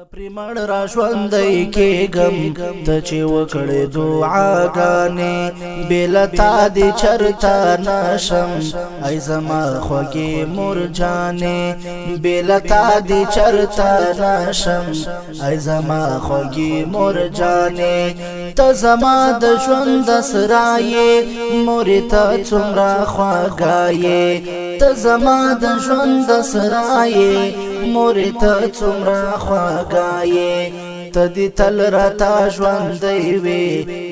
زپریمړ را ژوندۍ کېږم ته چې وکړې دعاګانې بېله تا دې چرته نشم ای زما خوږې مور جانې بېله تا دې چرته نشم ای زما خوږې مور جانې ته زما د ژوند سره یې مورې ته څومره خواږه یې ته زما د ژوند سره یې مور ته څومره خواګایې تدی تل راتا ژوند وي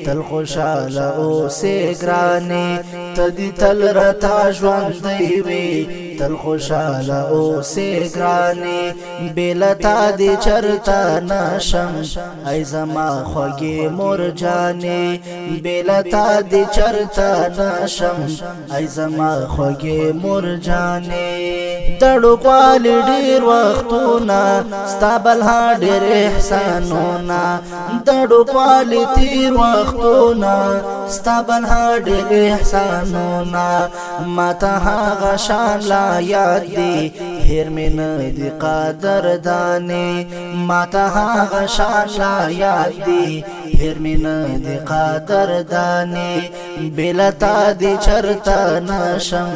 تل خوشاله اوسې ګراني تدی تل راتا ژوند وي تل خوشاله اوسې ګرانې بل تا دې چرتا نشم ای زما خوږې مور جانې بل تا دې چرتا نشم ای زما خوږې مور جانې دړو قال ډیر وختونه ستابل ها ډیر احسانونه دړو قال تیر وختونه ستا بل هډ نا ما ته هغه شان لا یاد دی هیر من دی قادر دانی ما ته هغه شان لا یاد دی هیر من دی قادر دانی بلتا دی چرتا نشم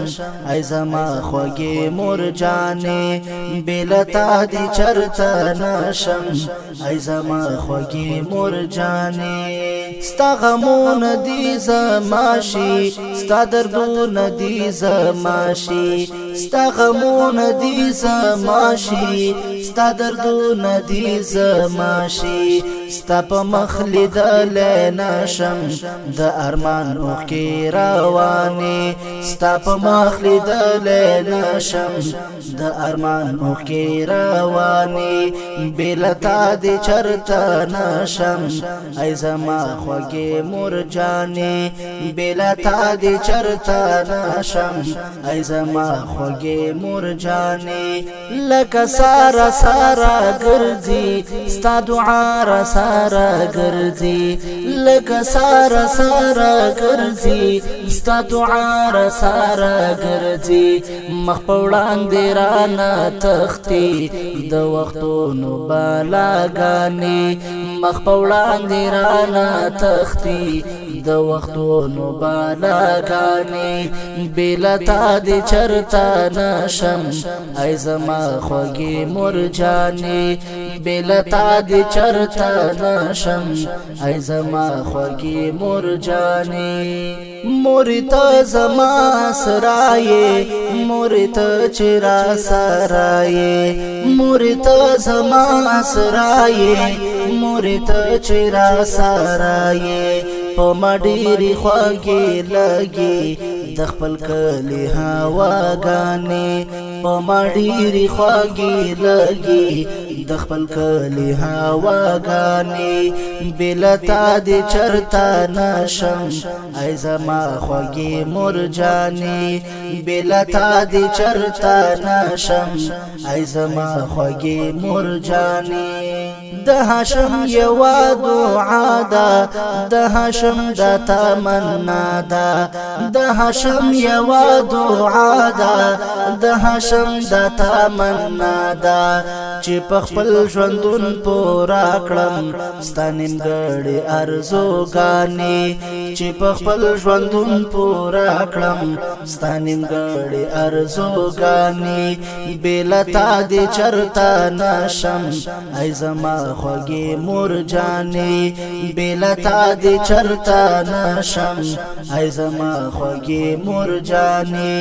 ای زما خوږی مور جانې بلتا دی چرتا نشم ای زما خوږی مور جانې ستا غمون دی زما شي ستا دردون دی زما شي ستا غمون دی زما شي ستا دردون دی زما شي ستا په مخ لیدل نشم د ارمان مخ کی رواني ستا په مخ لیدل نشم د ارمان مخ کی رواني بلتا دی چرتا نشم ای زما خوږی مور جانې بلتا دی چرتا نشم ای زما خوږی مور جانې لکه سارا سارا ګرځي ستا دعا را سارا ګرځي لکه سارا سارا ګرځي ستا دعا را سارا ګرځي مخ په وړاندې را نه تختی د وختونو نو بلاګانی مخ په وړاندې رانه تختی د وختونو بالاګانی بلا تا دې چرتا نشم ای زما خوږی مرجانی بلتا دی چرتا نشم ای زما خوږی مور جانې مور ته زما سرایې مور ته چرا سرایې مور ته زما سرایې مور ته چرا سرایې په مډيري خوږي لګي د خپل کلی هوا غاني په مډيري خوږي لګي د خپل کلی هوا غاني بلتا د چرتا نشم ای زما خوږي مرجاني بلتا د چرتا نشم ای زما خوږي مرجاني د هاشم یو دعا ده د هاشم هاشم د تمنا دا د هاشم یوا دعا دا د هاشم د تمنا دا چې په خپل ژوندون پورا کړم ستانیم ګړې ارزوګانی چې په خپل ژوندون پورا کړم ستانیم ګړې ارزوګانی بلا تا دې چرتا نشم ای زما خوږی مور جانې بلا تا دې چرتا نشم ای زما خوږی مور جانې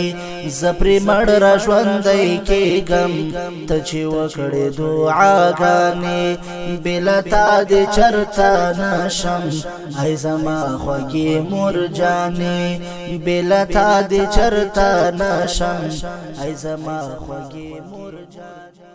زپری مړ را ژوندې کې غم ته چې وکړې دعاګانې بلا تا دې چرتا نشم ای زما خوږی دی مور جانې بلا تا دی چرتا نشم ای زما خوږی مور جانې